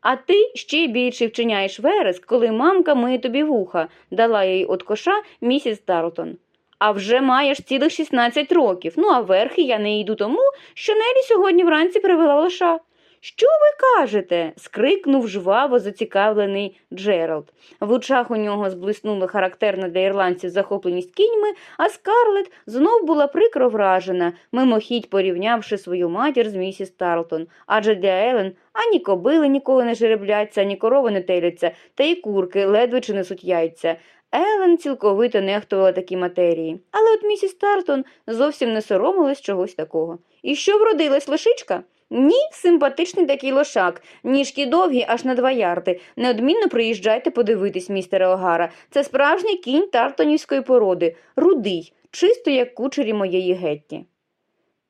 S2: А ти ще більше вчиняєш вереск, коли мамка миє тобі вуха, дала їй от коша місіс Тарлтон. А вже маєш цілих 16 років. Ну, а верхи я не йду тому, що Нелі сьогодні вранці привела лоша. Що ви кажете? скрикнув жваво зацікавлений Джеральд. В очах у нього зблиснула характерна для ірландців захопленість кіньми, а Скарлет знов була прикро вражена, мимохідь порівнявши свою матір з місіс Тарлтон. Адже для Елен ані кобили ніколи не жеребляться, ані корови не теляться, та й курки ледве чи несуть яйця. Елен цілковито нехтувала такі матерії, але от місіс Тартон зовсім не соромилась чогось такого. І що вродилась лошичка? Ні, симпатичний такий лошак, ніжки довгі аж на два ярди. Неодмінно приїжджайте подивитись, містере Огара. Це справжній кінь тартонівської породи, рудий, чисто як кучері моєї Гетті.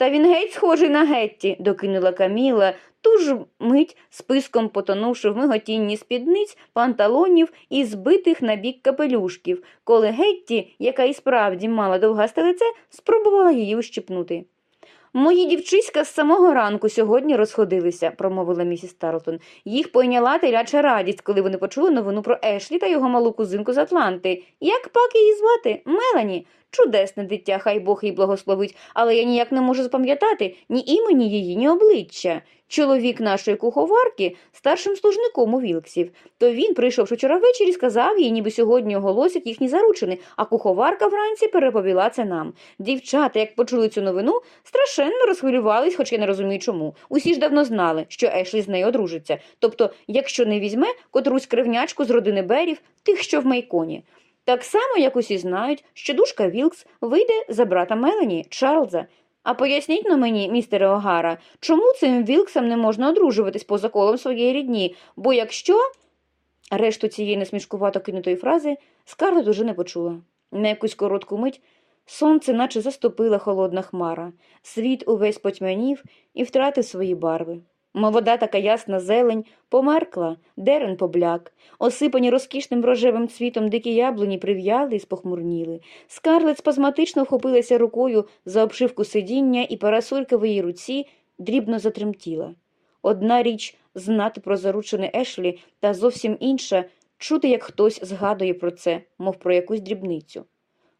S2: Та він геть схожий на Гетті, докинула Каміла, ту ж мить списком потонувши в миготінні спідниць, панталонів і збитих на бік капелюшків, коли Гетті, яка і справді мала довгасте лице, спробувала її ущипнути. Мої дівчиська з самого ранку сьогодні розходилися, промовила місіс Тарлтон. Їх пойняла теляча радість, коли вони почули новину про Ешлі та його малу кузинку з Атланти. Як пак її звати? Мелані. Чудесне дитя, хай Бог їй благословить, але я ніяк не можу запам'ятати ні імені її, ні обличчя. Чоловік нашої куховарки старшим служником у Вілксів. То він, прийшовши вчора ввечері, сказав їй, ніби сьогодні оголосять їхні заручини, а куховарка вранці переповіла це нам. Дівчата, як почули цю новину, страшенно розхвилювались, хоч я не розумію чому. Усі ж давно знали, що Ешлі з нею одружиться. Тобто, якщо не візьме котрусь кривнячку з родини Берів, тих, що в Мейконі. Так само, як усі знають, що душка Вілкс вийде за брата Мелані, Чарльза. А поясніть на мені, містере Огара, чому цим Вілксам не можна одружуватись поза колом своєї рідні? Бо якщо. Решту цієї несмішкувато кинутої фрази Скарлет уже не почула. На якусь коротку мить сонце наче заступила холодна хмара, світ увесь потьмянів і втратив свої барви. Молода така ясна зелень померкла, дерен побляк, осипані розкішним рожевим цвітом дикі яблуні прив'яли і спохмурніли. Скарлет спазматично вхопилася рукою за обшивку сидіння, і парасолька в її руці дрібно затремтіла. Одна річ знати про заручене Ешлі, та зовсім інша чути, як хтось згадує про це, мов про якусь дрібницю.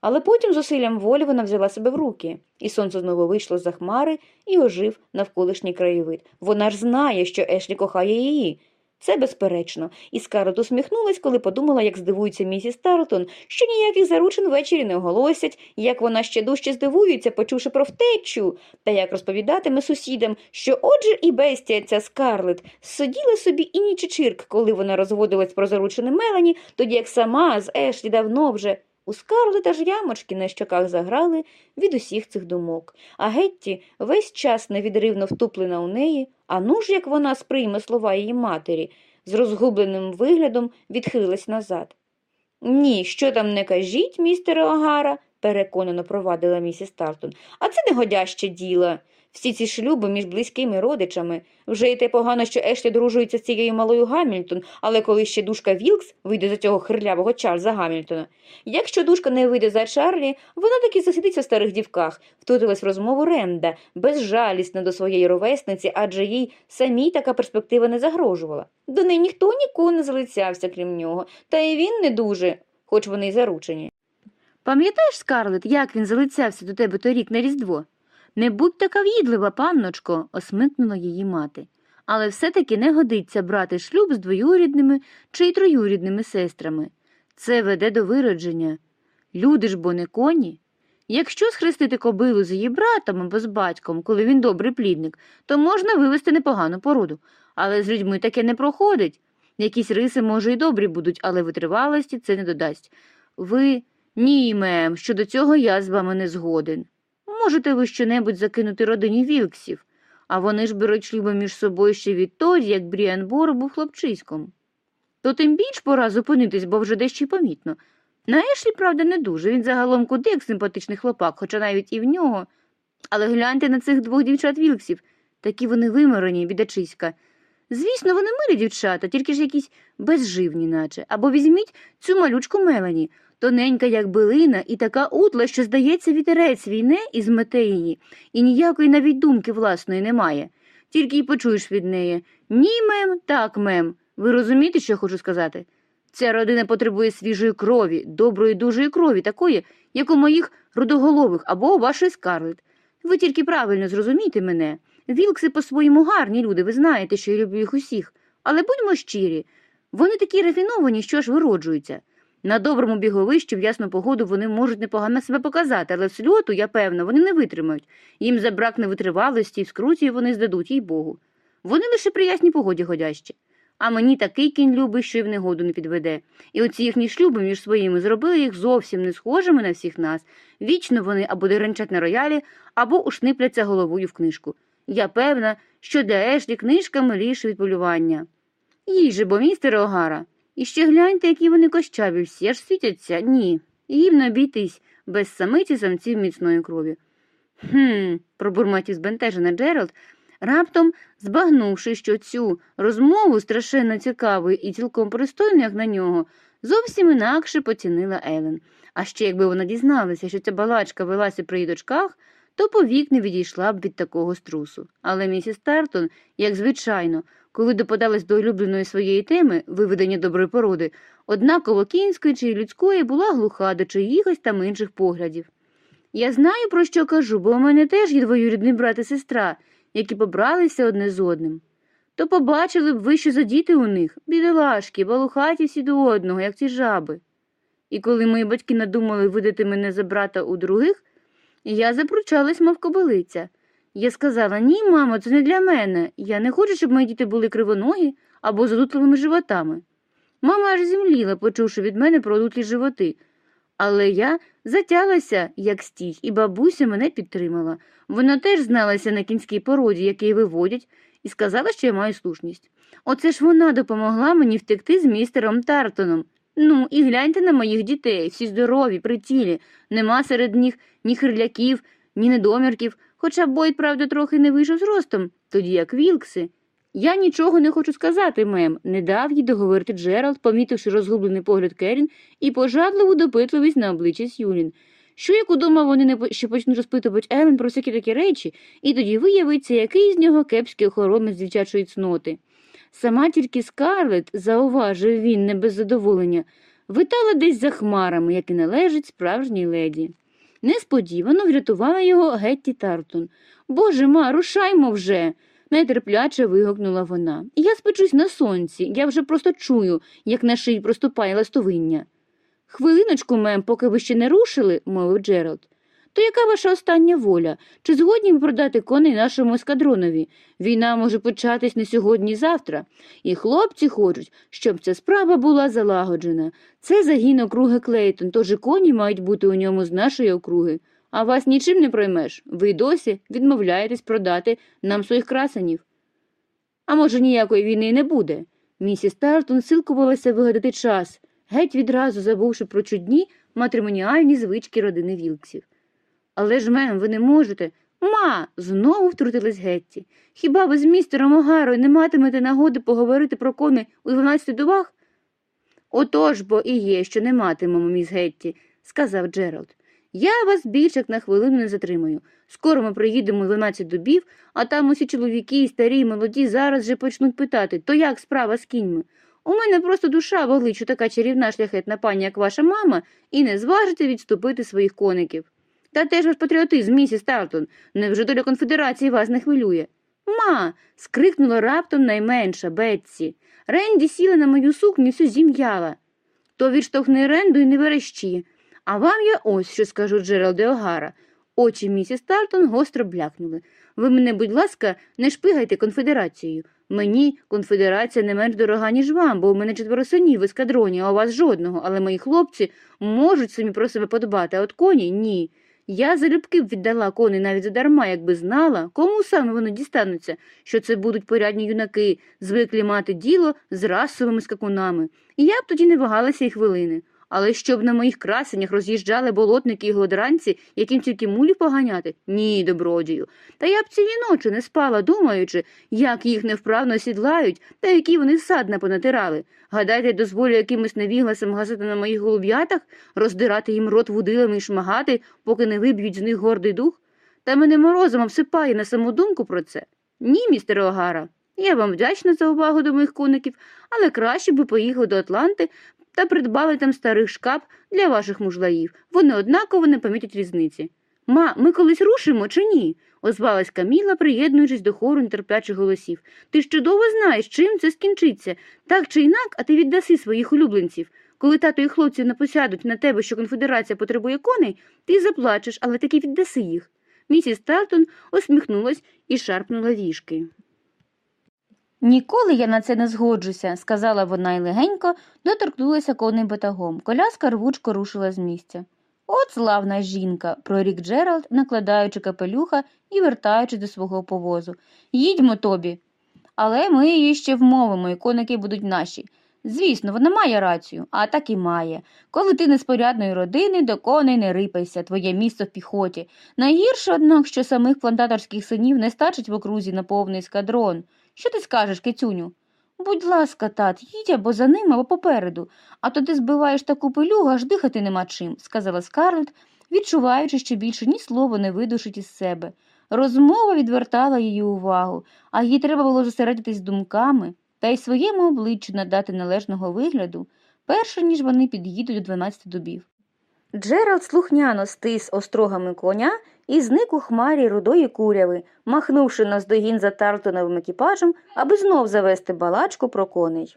S2: Але потім зусиллям волі вона взяла себе в руки, і сонце знову вийшло за хмари і ожив навколишній краєвид. Вона ж знає, що Ешлі кохає її. Це безперечно, і Скарлет усміхнулась, коли подумала, як здивується місіс Тарлтон, що ніяких заручин ввечері не оголосять, як вона ще дужче здивується, почувши про втечу, та як розповідатиме сусідам, що отже і бестія ця Скарлет сиділа собі і нічичирк, коли вона розводилась про заручене Мелані, тоді як сама з Ешлі давно вже. У Скарлета ж ямочки на щоках заграли від усіх цих думок, а Гетті весь час невідривно втуплена у неї, а ну ж як вона сприйме слова її матері, з розгубленим виглядом відхилилась назад. Ні, що там не кажіть, містере Огара, переконано провадила місіс Тартон, а це негодяще діло. Всі ці шлюби між близькими родичами. Вже й те погано, що Ешлі дружується з цією малою Гамільтон, але коли ще душка Вілкс вийде за цього хирлявого Чарльза Гамільтона. Якщо душка не вийде за Чарлі, вона таки засидиться в старих дівках, втрутилась в розмову Ренда, безжалісна до своєї ровесниці, адже їй самій така перспектива не загрожувала. До неї ніхто ніколи не залицявся, крім нього, та й він не дуже, хоч вони й заручені.
S1: Пам'ятаєш, Скарлет, як він залицявся до тебе торік на Різдво? Не будь така в'їдлива, панночко, осмикнула її мати. Але все-таки не годиться брати шлюб з двоюрідними чи й троюрідними сестрами. Це веде до виродження. Люди ж бо не коні. Якщо схрестити кобилу з її братом або з батьком, коли він добрий плідник, то можна вивести непогану породу. Але з людьми таке не проходить. Якісь риси, може, й добрі будуть, але витривалості це не додасть. Ви ні, мем, щодо цього я з вами не згоден. Можете ви щонебудь закинути родині Вілксів, а вони ж беруть шлюби між собою ще відтоді, як Бріан Бор був хлопчиськом. То тим більш пора зупинитись, бо вже дещо й помітно. На Ешлі, правда, не дуже. Він загалом куди як симпатичний хлопак, хоча навіть і в нього. Але гляньте на цих двох дівчат Вілксів. Такі вони виморені, бідачиська. Звісно, вони милі дівчата, тільки ж якісь безживні, наче. Або візьміть цю малючку Мелані, тоненька, як билина, і така утла, що, здається, вітерець війне і змете її, і ніякої навіть думки власної немає. Тільки й почуєш від неї ні, мем, так, мем. Ви розумієте, що я хочу сказати? Ця родина потребує свіжої крові, доброї дужої крові, такої, як у моїх родоголових або у вашої скарлет. Ви тільки правильно зрозумійте мене. Вілкси по-своєму гарні люди, ви знаєте, що я люблю їх усіх. Але будьмо щирі, вони такі рафіновані, що аж вироджуються. На доброму біговищі в ясну погоду вони можуть непогано себе показати, але в сльоту, я певна, вони не витримають. Їм забракне витривалості, і в скруті вони здадуть, їй Богу. Вони лише при ясній погоді годящі. А мені такий кінь любий, що й в негоду не підведе. І оці їхні шлюби між своїми зробили їх зовсім не схожими на всіх нас. Вічно вони або деренчать на роялі, або ушнипляться головою в книжку. Я певна, що для Ешлі книжка миліше від полювання. Їй же, бо містер Огара. І ще гляньте, які вони кощаві, всі аж світяться. Ні, їм не обійтись без самиці самців міцної крові. Хм, пробурмотів збентежена Джеральд, раптом збагнувши, що цю розмову страшенно цікаву і цілком пристойну, як на нього, зовсім інакше поцінила Елен. А ще якби вона дізналася, що ця балачка велася при її дочках,
S2: то повік не відійшла б від такого струсу. Але місіс Тартон, як звичайно, коли допадалась до улюбленої своєї теми виведення доброї породи, однаково кінської чи людської була глуха до чиїхось там інших поглядів. Я знаю, про що кажу, бо у мене теж є двоюрідний брат і сестра, які побралися одне з одним. То побачили б ви, що за діти у них, бідолашки, балухаті всі до одного, як ці жаби. І коли мої батьки надумали видати мене за брата у других, я запручалась, мов кобилиця. Я сказала: ні, мамо, це не для мене. Я не хочу, щоб мої діти були кривоногі або з одутливими животами. Мама аж зімліла, почувши від мене про одутлі животи. Але я затялася, як стіг, і бабуся мене підтримала. Вона теж зналася на кінській породі, який виводять, і сказала, що я маю слушність. Оце ж вона допомогла мені втекти з містером Тартоном. Ну, і гляньте на моїх дітей, всі здорові, при тілі. Нема серед них ні хирляків, ні недомірків, хоча Бойд, правда, трохи не вийшов з ростом, тоді як Вілкси. Я нічого не хочу сказати, мем, не дав їй договорити Джеральд, помітивши розгублений погляд Керін і пожадливу допитливість на обличчі Сюлін. Що як удома вони не ще почнуть розпитувати Елен про всякі такі речі, і тоді виявиться, який з нього кепський охоронець дівчачої цноти. Сама тільки Скарлет, зауважив він не без задоволення, витала десь за хмарами, як і належить справжній леді. Несподівано врятувала його Гетті Тартон. Боже ма, рушаймо вже. нетерпляче вигукнула вона. Я спечусь на сонці, я вже просто чую, як на шиї проступає ластовиння. Хвилиночку, мем, поки ви ще не рушили, мовив Джеральд. То яка ваша остання воля? Чи згодні ми продати коней нашому ескадронові? Війна може початись не сьогодні, завтра. І хлопці хочуть, щоб ця справа була залагоджена. Це загін округи Клейтон, тож і коні мають бути у ньому з нашої округи. А вас нічим не проймеш. Ви досі відмовляєтесь продати нам своїх красенів. А може, ніякої війни не буде. Місіс Тартон силкувалася вигадати час, геть відразу забувши про чудні матримоніальні звички родини Вілксів. Але ж, мем, ви не можете. Ма. знову втрутилась Гетті. Хіба ви з містером Огарою не матимете нагоди поговорити про кони у 12 дубах? Отож бо і є, що не матимемо, міс Гетті, сказав Джеральд. Я вас більше як на хвилину не затримаю. Скоро ми приїдемо у 12 дубів, а там усі чоловіки, і старі, і молоді зараз же почнуть питати, то як справа з кіньми? У мене просто душа болить, що така чарівна шляхетна пані, як ваша мама, і не зважите відступити своїх коників. Та теж ваш патріотизм, місіс Тартон, невже доля конфедерації вас не хвилює? Ма. скрикнула раптом найменша Бетсі. Ренді сіла на мою сукню всю зім'яла. То відштовхни Ренду і не верещі. А вам я ось що скажу Джералде Огара. Очі місіс Тартон гостро блякнули. Ви мене, будь ласка, не шпигайте конфедерацією. Мені конфедерація не менш дорога, ніж вам, бо у мене четверо синів в ескадроні, а у вас жодного, але мої хлопці можуть самі про себе подбати, а от коні ні. Я залюбки б віддала коней навіть задарма, якби знала, кому саме вони дістануться, що це будуть порядні юнаки, звиклі мати діло з расовими скакунами. І я б тоді не вагалася й хвилини. Але щоб на моїх красенях роз'їжджали болотники і голодранці, яким тільки мулі поганяти? Ні, добродію. Та я б цілі ночі не спала, думаючи, як їх невправно сідлають та які вони сад понатирали. Гадайте, дозволю якимось невігласам гасити на моїх голуб'ятах, роздирати їм рот вудилами і шмагати, поки не виб'ють з них гордий дух? Та мене морозом обсипає на саму думку про це. Ні, містере Огара. Я вам вдячна за увагу до моїх коників, але краще би поїхав до Атланти та придбали там старих шкап для ваших мужлаїв. Вони однаково не помітять різниці. Ма, ми колись рушимо чи ні? озвалась Каміла, приєднуючись до хору нетерплячих голосів. Ти ж чудово знаєш, чим це скінчиться. Так чи інак, а ти віддаси своїх улюбленців. Коли тато і хлопці напосядуть на тебе, що конфедерація потребує коней, ти заплачеш, але таки віддаси їх. Місіс Тартон усміхнулась і шарпнула вішки. Ніколи я на це не згоджуся, сказала вона й легенько доторкнулася конним батагом. Коляска рвучко рушила з місця. От славна жінка, прорік Джеральд, накладаючи капелюха і вертаючись до свого повозу. Їдьмо тобі. Але ми її ще вмовимо, і коники будуть наші. Звісно, вона має рацію, а так і має. Коли ти неспорядної родини, до коней не рипайся, твоє місце в піхоті. Найгірше, однак, що самих плантаторських синів не стачить в окрузі на повний ескадрон. Що ти скажеш, кицюню? Будь ласка, тат, їдь або за ним, або попереду, а то ти збиваєш таку пилюгу, аж дихати нема чим, сказала Скарлетт, відчуваючи, що більше ні слова не видушить із себе. Розмова відвертала її увагу, а їй треба було зосередитись думками та й своєму обличчю надати належного вигляду, перше ніж вони під'їдуть до 12 дубів.
S1: Джеральд слухняно стис острогами коня і зник у хмарі рудої куряви, махнувши наздогін за Тартоновим екіпажем, аби знов завести балачку про коней.